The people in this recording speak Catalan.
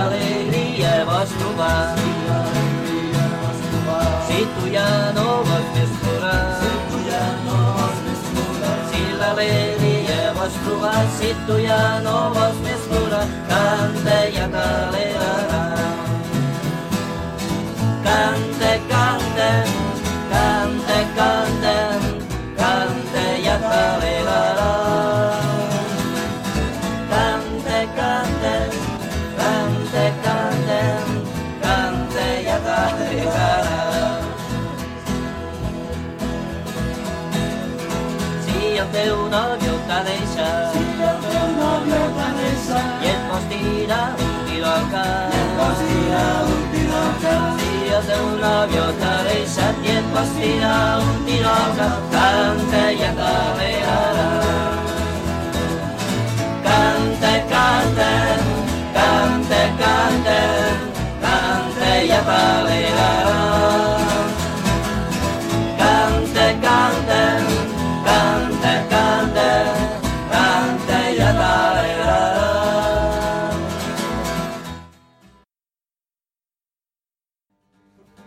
galerie Moskova. Situjanova Speskora. Si galerie Moskova, Situjanova Speskora, kante ja galera. Kante, kante, kante, kante. Si el teu nòvio t'ha deixat Si el teu nòvio t'ha deixat i et vols tirar un tiro al cap, i et vols tirar un tiro al cap, Si el teu nòvio t'ha deixat i et vols tirar un tiro al cap, canta ja t'alegrarà. Canta, canta, canta, canta, la la la